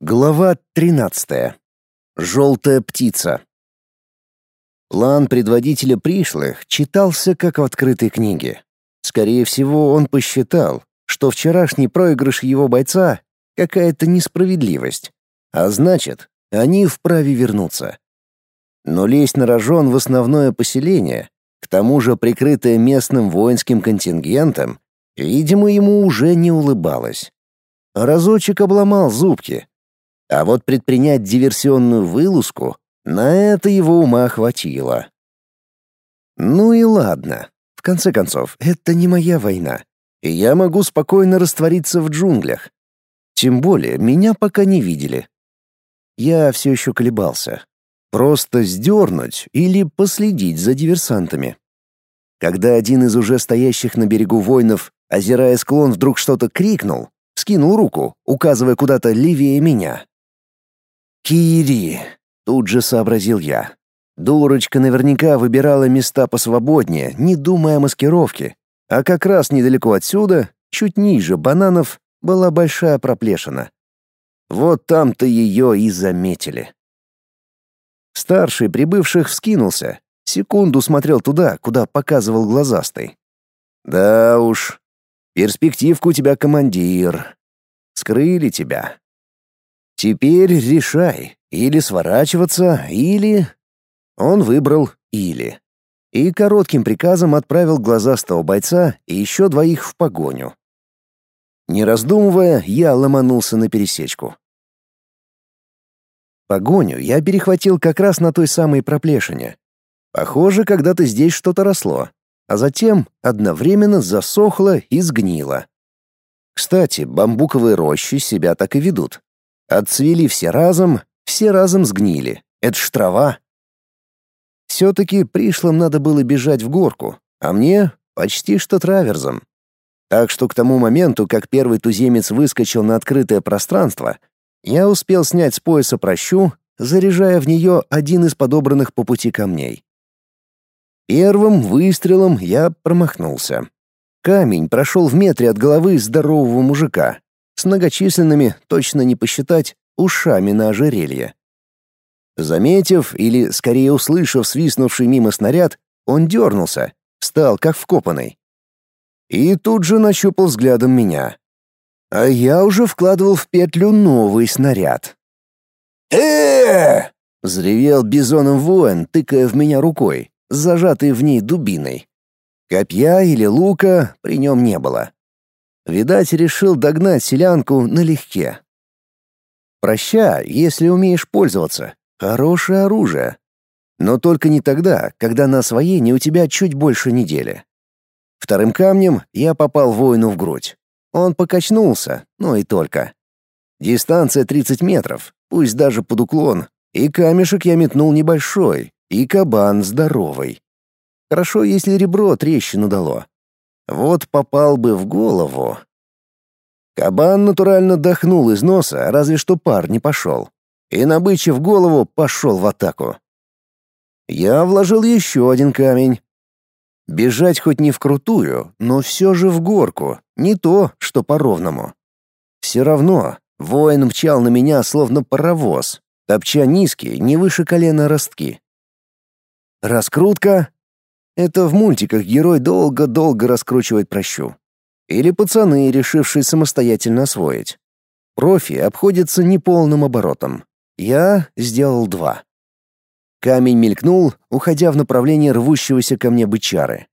Глава 13. Желтая птица. План предводителя пришлых читался как в открытой книге. Скорее всего, он посчитал, что вчерашний проигрыш его бойца — какая-то несправедливость, а значит, они вправе вернуться. Но лезть на рожон в основное поселение, к тому же прикрытое местным воинским контингентом, видимо, ему уже не улыбалось. Разочек обломал зубки — а вот предпринять диверсионную вылазку на это его ума хватило. Ну и ладно. В конце концов, это не моя война, и я могу спокойно раствориться в джунглях. Тем более, меня пока не видели. Я все еще колебался. Просто сдернуть или последить за диверсантами. Когда один из уже стоящих на берегу воинов, озирая склон, вдруг что-то крикнул, скинул руку, указывая куда-то левее меня. Кири, тут же сообразил я. Дурочка наверняка выбирала места посвободнее, не думая о маскировке. А как раз недалеко отсюда, чуть ниже бананов, была большая проплешина. Вот там-то ее и заметили. Старший прибывших вскинулся, секунду смотрел туда, куда показывал глазастый. Да уж, перспективку у тебя командир. Скрыли тебя. Теперь решай, или сворачиваться, или... Он выбрал «или». И коротким приказом отправил глазастого бойца и еще двоих в погоню. Не раздумывая, я ломанулся на пересечку. Погоню я перехватил как раз на той самой проплешине. Похоже, когда-то здесь что-то росло, а затем одновременно засохло и сгнило. Кстати, бамбуковые рощи себя так и ведут. Отцвели все разом, все разом сгнили. Это ж трава. Все-таки пришлым надо было бежать в горку, а мне почти что траверзом. Так что к тому моменту, как первый туземец выскочил на открытое пространство, я успел снять с пояса прощу, заряжая в нее один из подобранных по пути камней. Первым выстрелом я промахнулся. Камень прошел в метре от головы здорового мужика, с многочисленными, точно не посчитать, ушами на ожерелье. Заметив или, скорее услышав свистнувший мимо снаряд, он дернулся, стал как вкопанный. И тут же нащупал взглядом меня. А я уже вкладывал в петлю новый снаряд. э взревел бизоном воин, тыкая в меня рукой, зажатой в ней дубиной. Копья или лука при нем не было. Видать, решил догнать селянку налегке. Проща, если умеешь пользоваться. Хорошее оружие. Но только не тогда, когда на освоение у тебя чуть больше недели. Вторым камнем я попал воину в грудь. Он покачнулся, но и только. Дистанция 30 метров, пусть даже под уклон, и камешек я метнул небольшой, и кабан здоровый. Хорошо, если ребро трещину дало. Вот попал бы в голову. Кабан натурально дохнул из носа, разве что пар не пошел. И, набычив голову, пошел в атаку. Я вложил еще один камень. Бежать хоть не вкрутую, но все же в горку, не то, что по-ровному. Все равно воин мчал на меня, словно паровоз, топча низкие, не выше колена ростки. Раскрутка, это в мультиках герой долго-долго раскручивает прощу. Или пацаны, решившие самостоятельно освоить. Профи обходится неполным оборотом. Я сделал два. Камень мелькнул, уходя в направлении рвущегося ко мне бычары.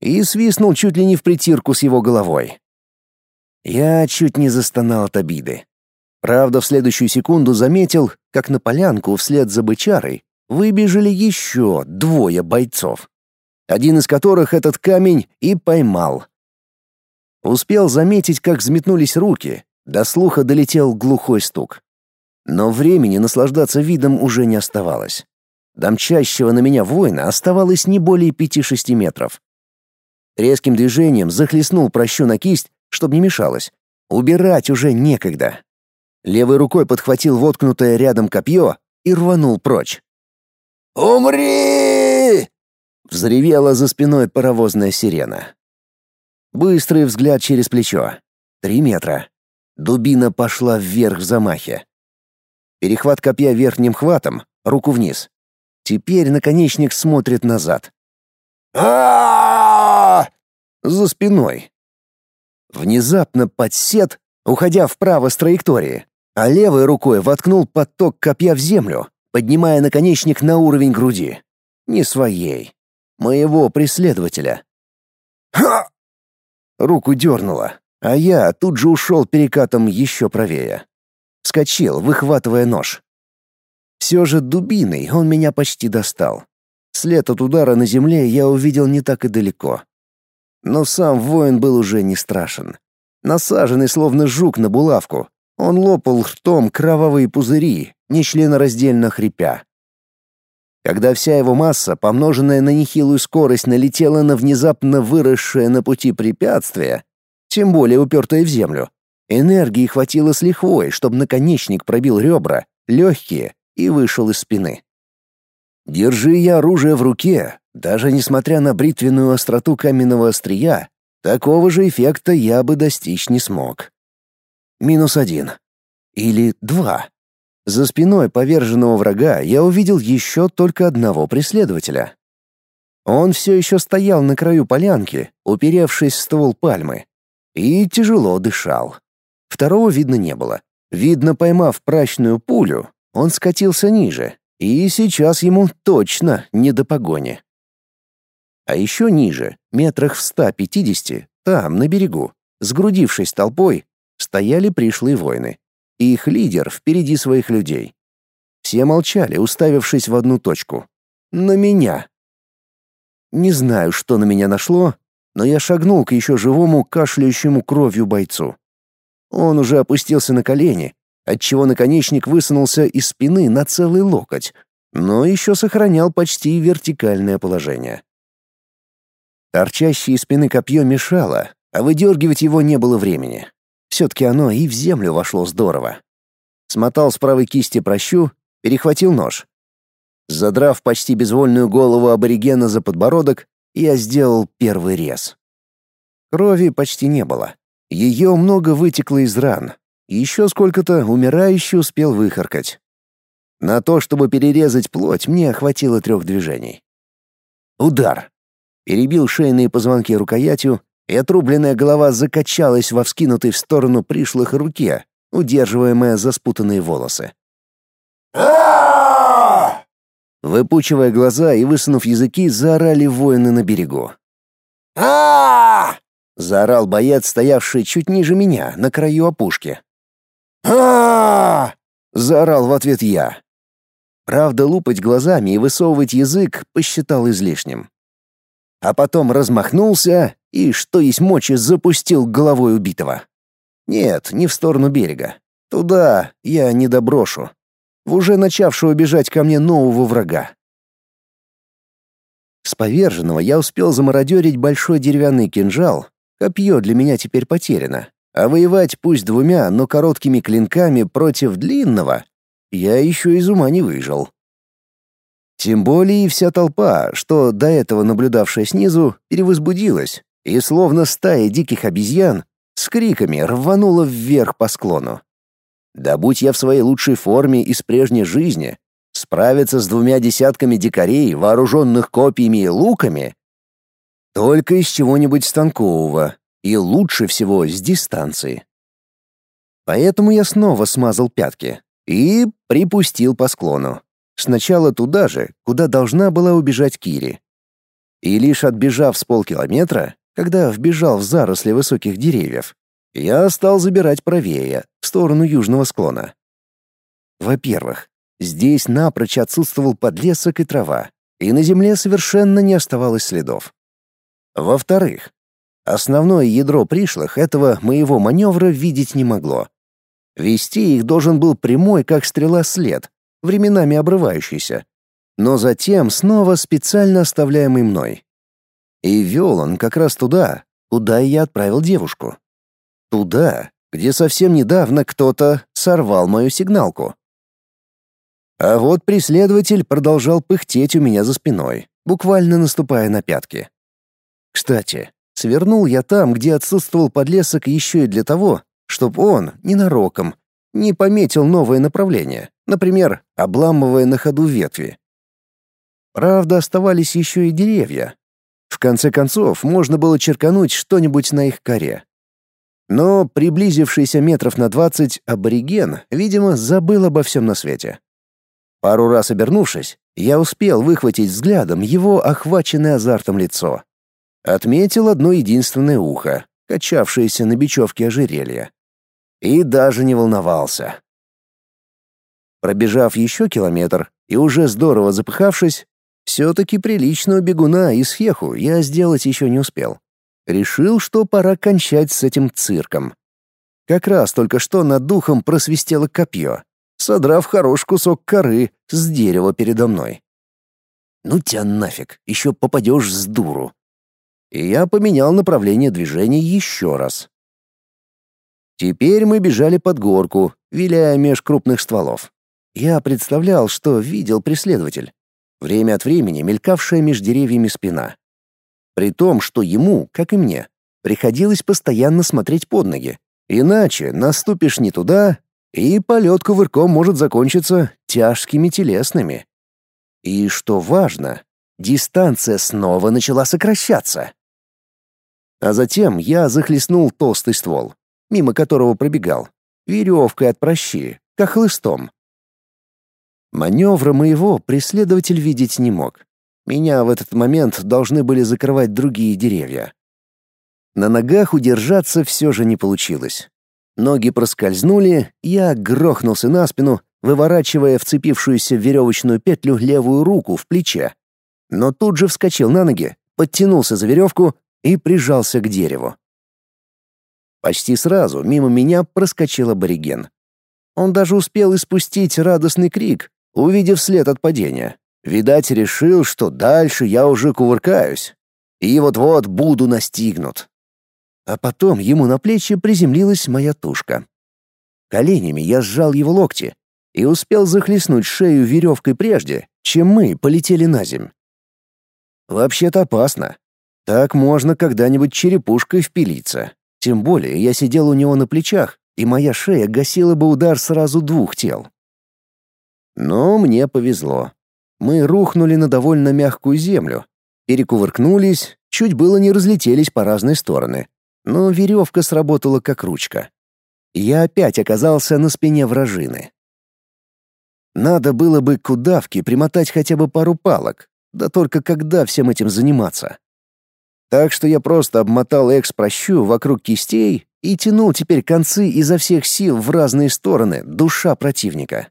И свистнул чуть ли не в притирку с его головой. Я чуть не застонал от обиды. Правда, в следующую секунду заметил, как на полянку вслед за бычарой выбежали еще двое бойцов один из которых этот камень и поймал. Успел заметить, как взметнулись руки, до слуха долетел глухой стук. Но времени наслаждаться видом уже не оставалось. До на меня воина оставалось не более пяти-шести метров. Резким движением захлестнул прощу на кисть, чтобы не мешалось. Убирать уже некогда. Левой рукой подхватил воткнутое рядом копье и рванул прочь. «Умри!» Взревела за спиной паровозная сирена. Быстрый взгляд через плечо. Три метра. Дубина пошла вверх в замахе. Перехват копья верхним хватом, руку вниз. Теперь наконечник смотрит назад. а За спиной. Внезапно подсед, уходя вправо с траектории, а левой рукой воткнул поток копья в землю, поднимая наконечник на уровень груди. Не своей. Моего преследователя. Ха! Руку дернуло, а я тут же ушел перекатом еще правее. Вскочил, выхватывая нож. Все же дубиной он меня почти достал. След от удара на земле я увидел не так и далеко. Но сам воин был уже не страшен. Насаженный словно жук на булавку, он лопал ртом кровавые пузыри, нечленораздельно хрипя. Когда вся его масса, помноженная на нехилую скорость, налетела на внезапно выросшее на пути препятствие, тем более упертое в землю, энергии хватило с лихвой, чтобы наконечник пробил ребра, легкие и вышел из спины. Держи я оружие в руке, даже несмотря на бритвенную остроту каменного острия, такого же эффекта я бы достичь не смог. Минус один. Или два. За спиной поверженного врага я увидел еще только одного преследователя. Он все еще стоял на краю полянки, уперевшись в ствол пальмы, и тяжело дышал. Второго видно не было. Видно, поймав прачную пулю, он скатился ниже, и сейчас ему точно не до погони. А еще ниже, метрах в 150, там, на берегу, сгрудившись толпой, стояли пришлые воины и их лидер впереди своих людей. Все молчали, уставившись в одну точку. На меня. Не знаю, что на меня нашло, но я шагнул к еще живому, кашляющему кровью бойцу. Он уже опустился на колени, отчего наконечник высунулся из спины на целый локоть, но еще сохранял почти вертикальное положение. Торчащее из спины копье мешало, а выдергивать его не было времени. Все-таки оно и в землю вошло здорово. Смотал с правой кисти прощу, перехватил нож. Задрав почти безвольную голову аборигена за подбородок, я сделал первый рез. Крови почти не было. Ее много вытекло из ран. Еще сколько-то умирающий успел выхаркать. На то, чтобы перерезать плоть, мне хватило трех движений. Удар. Перебил шейные позвонки рукоятью, и отрубленная голова закачалась во вскинутой в сторону пришлых руке, удерживаемая за спутанные волосы. Выпучивая глаза и высунув языки, заорали воины на берегу. а заорал боец, стоявший чуть ниже меня, на краю опушки. а заорал в ответ я. Правда, лупать глазами и высовывать язык посчитал излишним. А потом размахнулся и, что есть мочи, запустил головой убитого. Нет, не в сторону берега. Туда я не доброшу. В уже начавшего бежать ко мне нового врага. С поверженного я успел замародерить большой деревянный кинжал. Копье для меня теперь потеряно. А воевать пусть двумя, но короткими клинками против длинного я еще из ума не выжил. Тем более и вся толпа, что до этого наблюдавшая снизу, перевозбудилась и словно стая диких обезьян с криками рванула вверх по склону. Да будь я в своей лучшей форме из прежней жизни, справиться с двумя десятками дикарей, вооруженных копьями и луками, только из чего-нибудь станкового, и лучше всего с дистанции. Поэтому я снова смазал пятки и припустил по склону. Сначала туда же, куда должна была убежать Кири. И лишь отбежав с полкилометра, когда вбежал в заросли высоких деревьев, я стал забирать правее, в сторону южного склона. Во-первых, здесь напрочь отсутствовал подлесок и трава, и на земле совершенно не оставалось следов. Во-вторых, основное ядро пришлых этого моего маневра видеть не могло. Вести их должен был прямой, как стрела, след, временами обрывающийся, но затем снова специально оставляемый мной. И вел он как раз туда, куда я отправил девушку. Туда, где совсем недавно кто-то сорвал мою сигналку. А вот преследователь продолжал пыхтеть у меня за спиной, буквально наступая на пятки. Кстати, свернул я там, где отсутствовал подлесок еще и для того, чтобы он, ненароком, не пометил новое направление, например, обламывая на ходу ветви. Правда, оставались еще и деревья. В конце концов, можно было черкануть что-нибудь на их коре. Но приблизившийся метров на двадцать абориген, видимо, забыл обо всем на свете. Пару раз обернувшись, я успел выхватить взглядом его охваченное азартом лицо. Отметил одно единственное ухо, качавшееся на бечевке ожерелья. И даже не волновался. Пробежав еще километр и уже здорово запыхавшись, все-таки приличного бегуна из Хеху я сделать еще не успел. Решил, что пора кончать с этим цирком. Как раз только что над духом просвистело копье, содрав хороший кусок коры с дерева передо мной. «Ну тебя нафиг, еще попадешь с дуру», и я поменял направление движения еще раз. Теперь мы бежали под горку, виляя меж крупных стволов. Я представлял, что видел преследователь. Время от времени мелькавшая меж деревьями спина. При том, что ему, как и мне, приходилось постоянно смотреть под ноги. Иначе наступишь не туда, и полет кувырком может закончиться тяжкими телесными. И что важно, дистанция снова начала сокращаться. А затем я захлестнул толстый ствол, мимо которого пробегал, веревкой от прощи, как хлыстом. Маневра моего преследователь видеть не мог. Меня в этот момент должны были закрывать другие деревья. На ногах удержаться все же не получилось. Ноги проскользнули, я грохнулся на спину, выворачивая вцепившуюся в веревочную петлю левую руку в плече. Но тут же вскочил на ноги, подтянулся за веревку и прижался к дереву. Почти сразу мимо меня проскочил абориген. Он даже успел испустить радостный крик, увидев след от падения. Видать, решил, что дальше я уже кувыркаюсь, и вот-вот буду настигнут. А потом ему на плечи приземлилась моя тушка. Коленями я сжал его локти и успел захлестнуть шею веревкой прежде, чем мы полетели на земь. Вообще-то опасно, так можно когда-нибудь черепушкой впилиться. Тем более я сидел у него на плечах, и моя шея гасила бы удар сразу двух тел. Но мне повезло. Мы рухнули на довольно мягкую землю, перекувыркнулись, чуть было не разлетелись по разные стороны, но веревка сработала как ручка. Я опять оказался на спине вражины. Надо было бы к удавке примотать хотя бы пару палок, да только когда всем этим заниматься? Так что я просто обмотал экс-прощу вокруг кистей и тянул теперь концы изо всех сил в разные стороны, душа противника.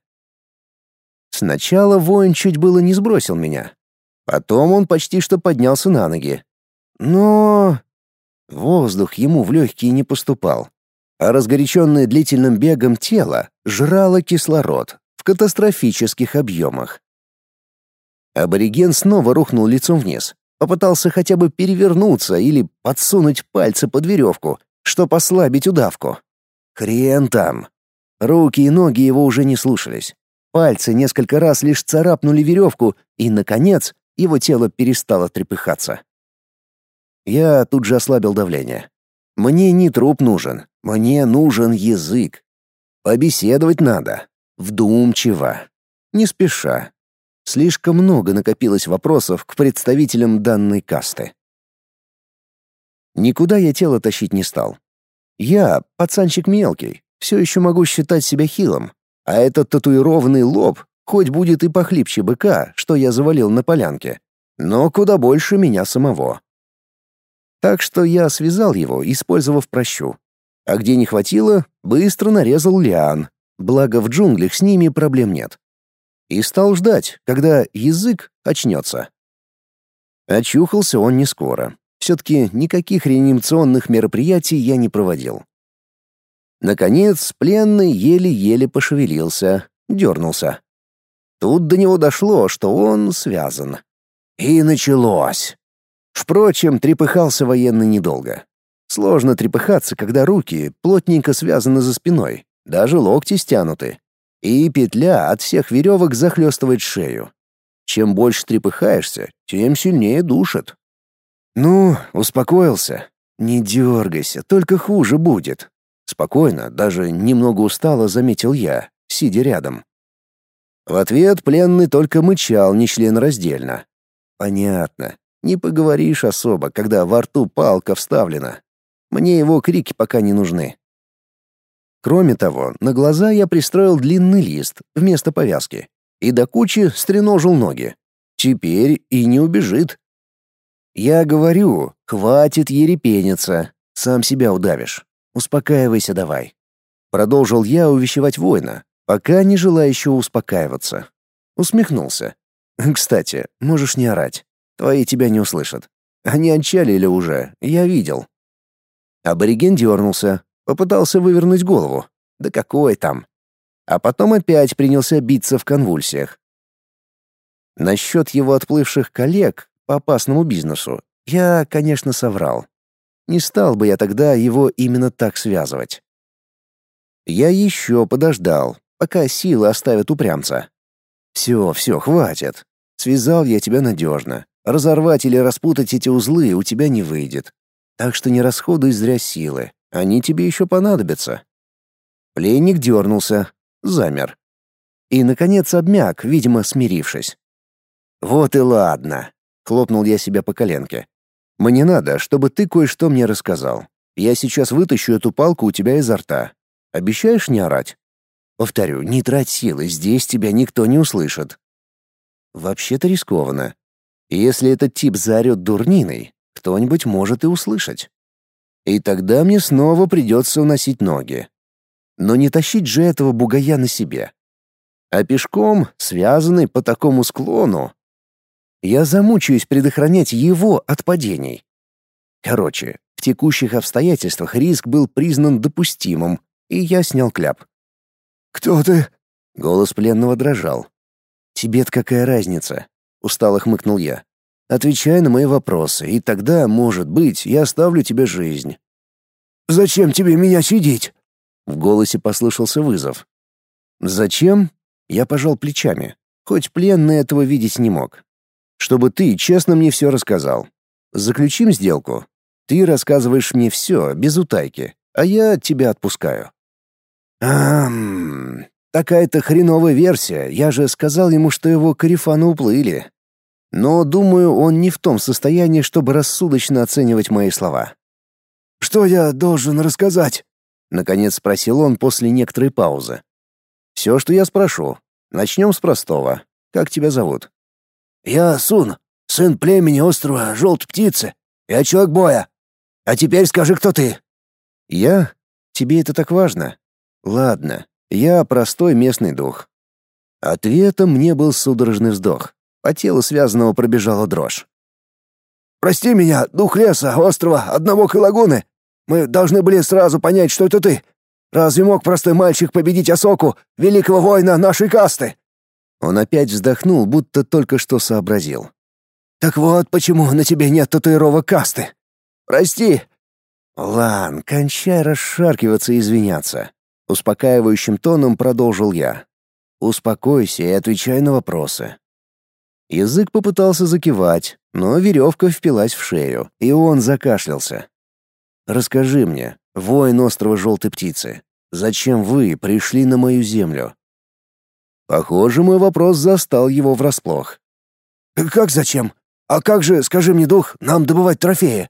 Сначала воин чуть было не сбросил меня. Потом он почти что поднялся на ноги. Но... Воздух ему в легкие не поступал. А разгоряченное длительным бегом тело жрало кислород в катастрофических объемах. Абориген снова рухнул лицом вниз, Попытался хотя бы перевернуться или подсунуть пальцы под веревку, чтобы ослабить удавку. Хрен там. Руки и ноги его уже не слушались. Пальцы несколько раз лишь царапнули веревку, и, наконец, его тело перестало трепыхаться. Я тут же ослабил давление. Мне не труп нужен, мне нужен язык. Побеседовать надо. Вдумчиво. Не спеша, Слишком много накопилось вопросов к представителям данной касты. Никуда я тело тащить не стал. Я, пацанчик мелкий, все еще могу считать себя хилым, а этот татуированный лоб хоть будет и похлипче быка, что я завалил на полянке, но куда больше меня самого. Так что я связал его, использовав прощу. А где не хватило, быстро нарезал лиан, благо в джунглях с ними проблем нет и стал ждать, когда язык очнется. Очухался он не скоро. Все-таки никаких реанимационных мероприятий я не проводил. Наконец, пленный еле-еле пошевелился, дернулся. Тут до него дошло, что он связан. И началось. Впрочем, трепыхался военный недолго. Сложно трепыхаться, когда руки плотненько связаны за спиной, даже локти стянуты и петля от всех веревок захлестывает шею. Чем больше трепыхаешься, тем сильнее душит. «Ну, успокоился. Не дергайся, только хуже будет», — Спокойно, даже немного устало заметил я, сидя рядом. В ответ пленный только мычал нечленораздельно. Понятно. Не поговоришь особо, когда во рту палка вставлена. Мне его крики пока не нужны. Кроме того, на глаза я пристроил длинный лист вместо повязки и до кучи стреножил ноги. Теперь и не убежит. Я говорю, хватит ерепениться, сам себя удавишь. Успокаивайся давай. Продолжил я увещевать воина, пока не желающего успокаиваться. Усмехнулся. Кстати, можешь не орать. Твои тебя не услышат. Они отчалили уже, я видел. Абориген дернулся, попытался вывернуть голову. Да какой там? А потом опять принялся биться в конвульсиях. Насчет его отплывших коллег по опасному бизнесу я, конечно, соврал. Не стал бы я тогда его именно так связывать. Я еще подождал, пока силы оставят упрямца. Все, все, хватит. Связал я тебя надежно. Разорвать или распутать эти узлы у тебя не выйдет. Так что не расходуй зря силы. Они тебе еще понадобятся. Пленник дернулся, замер. И, наконец, обмяк, видимо, смирившись. «Вот и ладно», — хлопнул я себя по коленке. «Мне надо, чтобы ты кое-что мне рассказал. Я сейчас вытащу эту палку у тебя изо рта. Обещаешь не орать?» «Повторю, не трать силы, здесь тебя никто не услышит». «Вообще-то рискованно. Если этот тип заорет дурниной, кто-нибудь может и услышать. И тогда мне снова придется уносить ноги. Но не тащить же этого бугая на себе. А пешком, связанный по такому склону, я замучаюсь предохранять его от падений. Короче, в текущих обстоятельствах риск был признан допустимым, и я снял кляп. «Кто ты?» — голос пленного дрожал. «Тебе-то какая разница?» — устало хмыкнул я. «Отвечай на мои вопросы, и тогда, может быть, я оставлю тебе жизнь». «Зачем тебе меня щадить?» В голосе послышался вызов. «Зачем?» Я пожал плечами, хоть пленный этого видеть не мог чтобы ты честно мне все рассказал. Заключим сделку. Ты рассказываешь мне все, без утайки, а я тебя отпускаю». «Ам, такая-то хреновая версия. Я же сказал ему, что его карифаны уплыли. Но, думаю, он не в том состоянии, чтобы рассудочно оценивать мои слова». «Что я должен рассказать?» — наконец спросил он после некоторой паузы. «Все, что я спрошу. Начнем с простого. Как тебя зовут?» «Я Сун, сын племени острова Желтой Птицы. Я человек боя. А теперь скажи, кто ты?» «Я? Тебе это так важно?» «Ладно, я простой местный дух». Ответом мне был судорожный вздох. По телу связанного пробежала дрожь. «Прости меня, дух леса, острова, одного лагуны. Мы должны были сразу понять, что это ты. Разве мог простой мальчик победить Осоку, великого воина нашей касты?» Он опять вздохнул, будто только что сообразил. «Так вот почему на тебе нет татуировок касты. Прости». «Лан, кончай расшаркиваться и извиняться», — успокаивающим тоном продолжил я. «Успокойся и отвечай на вопросы». Язык попытался закивать, но веревка впилась в шею, и он закашлялся. «Расскажи мне, воин острова Желтой Птицы, зачем вы пришли на мою землю?» Похоже, мой вопрос застал его врасплох. «Как зачем? А как же, скажи мне, дух, нам добывать трофеи?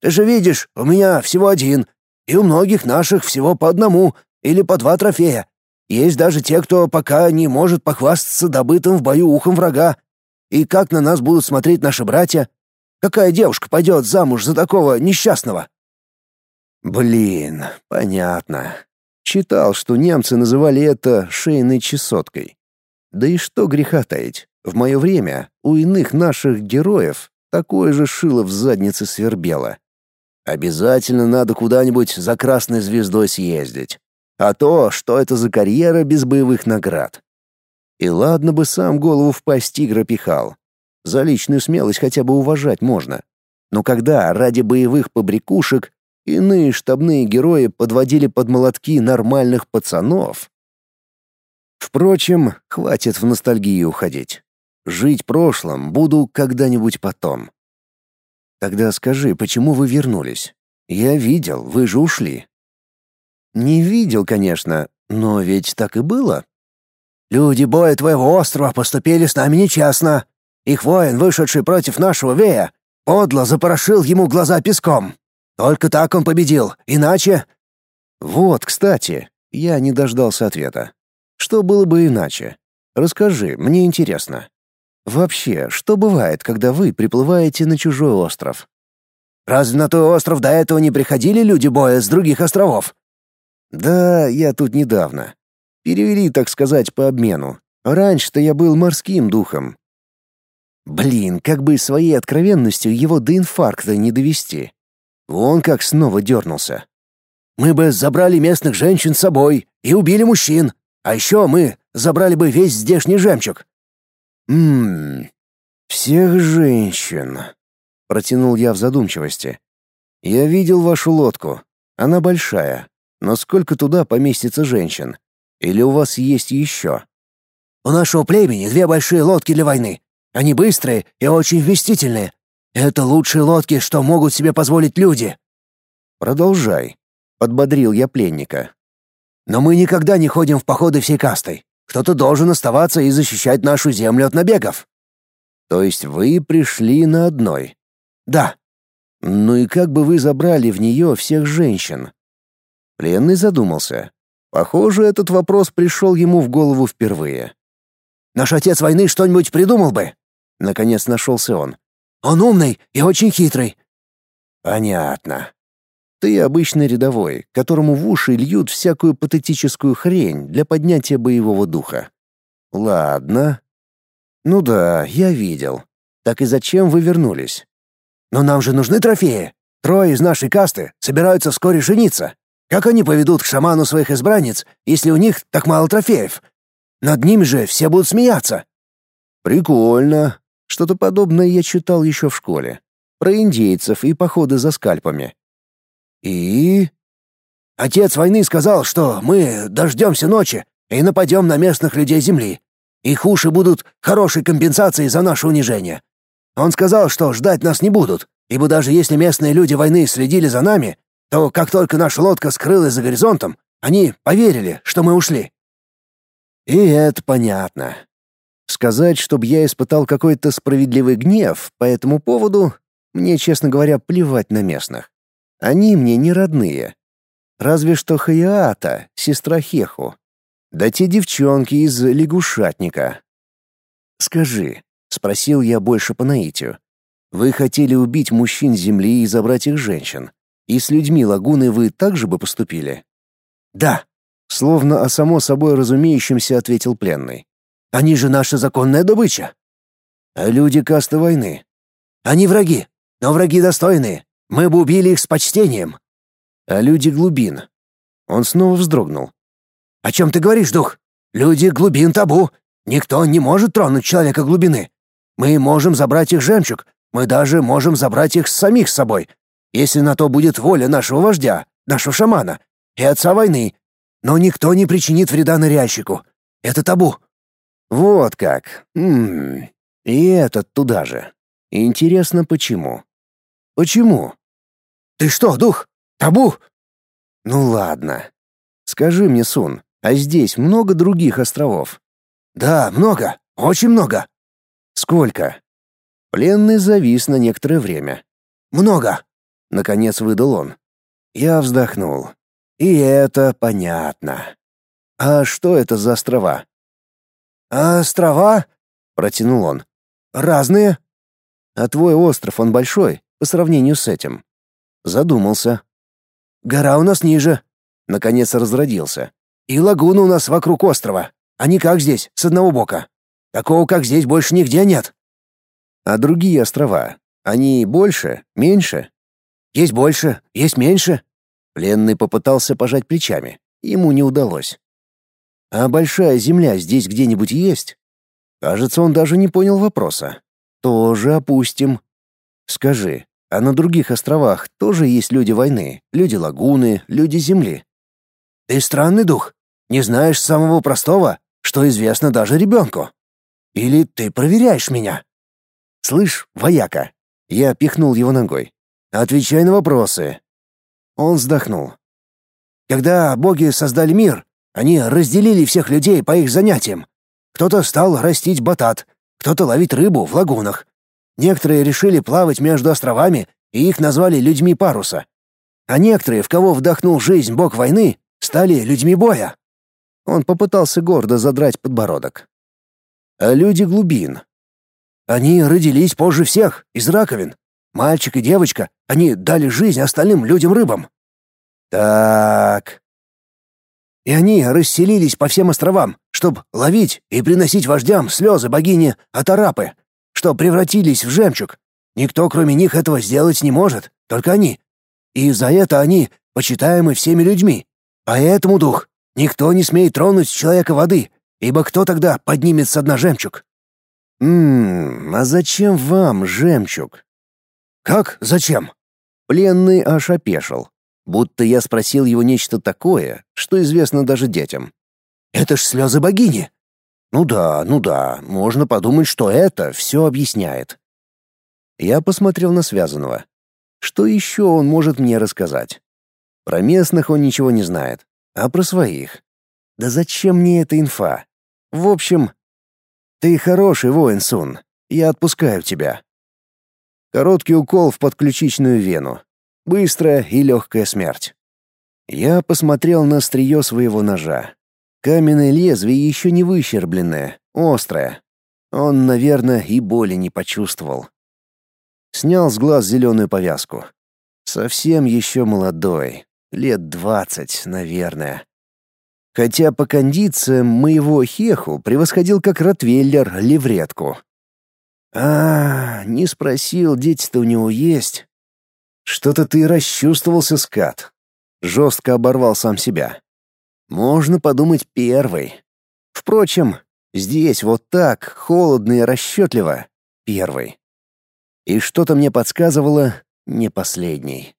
Ты же видишь, у меня всего один, и у многих наших всего по одному или по два трофея. Есть даже те, кто пока не может похвастаться добытым в бою ухом врага. И как на нас будут смотреть наши братья? Какая девушка пойдет замуж за такого несчастного?» «Блин, понятно. Читал, что немцы называли это шейной чесоткой. Да и что греха таить, в мое время у иных наших героев такое же шило в заднице свербело. Обязательно надо куда-нибудь за красной звездой съездить. А то, что это за карьера без боевых наград. И ладно бы сам голову в пасть тигра пихал. За личную смелость хотя бы уважать можно. Но когда ради боевых побрякушек Иные штабные герои подводили под молотки нормальных пацанов. Впрочем, хватит в ностальгию уходить. Жить прошлым буду когда-нибудь потом. Тогда скажи, почему вы вернулись? Я видел, вы же ушли. Не видел, конечно, но ведь так и было. Люди боя твоего острова поступили с нами нечестно. Их воин, вышедший против нашего Вея, подло запорошил ему глаза песком. Только так он победил, иначе...» «Вот, кстати, я не дождался ответа. Что было бы иначе? Расскажи, мне интересно. Вообще, что бывает, когда вы приплываете на чужой остров?» «Разве на твой остров до этого не приходили люди боя с других островов?» «Да, я тут недавно. Перевели, так сказать, по обмену. Раньше-то я был морским духом, Блин, как бы своей откровенностью его до инфаркта не довести. Вон как снова дернулся. «Мы бы забрали местных женщин с собой и убили мужчин, а еще мы забрали бы весь здешний жемчуг». «Ммм, всех женщин», — протянул я в задумчивости. «Я видел вашу лодку. Она большая. Но сколько туда поместится женщин? Или у вас есть еще?» «У нашего племени две большие лодки для войны. Они быстрые и очень вместительные. Это лучшие лодки, что могут себе позволить люди». «Продолжай», — подбодрил я пленника. «Но мы никогда не ходим в походы всей кастой. Кто-то должен оставаться и защищать нашу землю от набегов». «То есть вы пришли на одной?» «Да». «Ну и как бы вы забрали в нее всех женщин?» Пленный задумался. Похоже, этот вопрос пришел ему в голову впервые. «Наш отец войны что-нибудь придумал бы?» Наконец нашелся он. «Он умный и очень хитрый». «Понятно. Ты обычный рядовой, которому в уши льют всякую патетическую хрень для поднятия боевого духа. Ладно. Ну да, я видел. Так и зачем вы вернулись? Но нам же нужны трофеи. Трое из нашей касты собираются вскоре жениться. Как они поведут к шаману своих избранниц, если у них так мало трофеев? Над ними же все будут смеяться. Прикольно. Что-то подобное я читал еще в школе. Про индейцев и походы за скальпами. И... Отец войны сказал, что мы дождемся ночи и нападем на местных людей Земли. Их уши будут хорошей компенсацией за наше унижение. Он сказал, что ждать нас не будут, ибо даже если местные люди войны следили за нами, то как только наша лодка скрылась за горизонтом, они поверили, что мы ушли. И это понятно. Сказать, чтобы я испытал какой-то справедливый гнев по этому поводу, мне, честно говоря, плевать на местных. Они мне не родные. Разве что Хаяата, сестра Хеху. Да те девчонки из лягушатника. «Скажи», — спросил я больше по наитию, «вы хотели убить мужчин Земли и забрать их женщин, и с людьми лагуны вы так же бы поступили?» «Да», — словно о само собой разумеющемся ответил пленный. Они же наша законная добыча. А люди касты войны. Они враги, но враги достойные. Мы бы убили их с почтением. А люди глубин. Он снова вздрогнул. О чем ты говоришь, дух? Люди глубин табу. Никто не может тронуть человека глубины. Мы можем забрать их жемчуг. Мы даже можем забрать их самих с собой, если на то будет воля нашего вождя, нашего шамана и отца войны. Но никто не причинит вреда ныряльщику. Это табу. Вот как. Ммм. И этот туда же. Интересно, почему? Почему? Ты что, дух? Табу? Ну ладно. Скажи мне, Сун, а здесь много других островов? Да, много. Очень много. Сколько? Пленный завис на некоторое время. Много. Наконец выдал он. Я вздохнул. И это понятно. А что это за острова? «А острова?» — протянул он. «Разные?» «А твой остров, он большой, по сравнению с этим?» Задумался. «Гора у нас ниже», — наконец разродился. «И лагуна у нас вокруг острова. Они как здесь, с одного бока. Такого, как здесь, больше нигде нет». «А другие острова? Они больше, меньше?» «Есть больше, есть меньше». Пленный попытался пожать плечами. Ему не удалось. А большая земля здесь где-нибудь есть? Кажется, он даже не понял вопроса. Тоже опустим. Скажи, а на других островах тоже есть люди войны, люди лагуны, люди земли? Ты странный дух. Не знаешь самого простого, что известно даже ребенку. Или ты проверяешь меня? Слышь, вояка, я пихнул его ногой. Отвечай на вопросы. Он вздохнул. Когда боги создали мир, они разделили всех людей по их занятиям. Кто-то стал растить батат, кто-то ловить рыбу в лагунах. Некоторые решили плавать между островами, и их назвали людьми паруса. А некоторые, в кого вдохнул жизнь бог войны, стали людьми боя. Он попытался гордо задрать подбородок. А люди глубин. Они родились позже всех, из раковин. Мальчик и девочка, они дали жизнь остальным людям-рыбам. Так. И они расселились по всем островам, чтобы ловить и приносить вождям слезы богини Атарапы, что превратились в жемчуг. Никто, кроме них, этого сделать не может, только они. И за это они почитаемы всеми людьми. Поэтому, дух, никто не смеет тронуть человека воды, ибо кто тогда поднимет с дна жемчуг? Ммм, а зачем вам жемчуг? Как зачем? Пленный аж опешил, будто я спросил его нечто такое, что известно даже детям. Это ж слезы богини. Ну да, ну да, можно подумать, что это все объясняет. Я посмотрел на связанного. Что еще он может мне рассказать? Про местных он ничего не знает, а про своих. Да зачем мне эта инфа? В общем, ты хороший воин, Сун. Я отпускаю тебя. Короткий укол в подключичную вену. Быстрая и легкая смерть. Я посмотрел на острие своего ножа. Каменное лезвие еще не выщербленное, острое. Он, наверное, и боли не почувствовал. Снял с глаз зеленую повязку. Совсем еще молодой, лет двадцать, наверное. Хотя по кондициям моего хеху превосходил как ротвейлер левретку. А, не спросил, дети-то у него есть. Что-то ты расчувствовался, скат. Жестко оборвал сам себя. Можно подумать первый. Впрочем, здесь вот так, холодно и расчетливо, первый. И что-то мне подсказывало, не последний.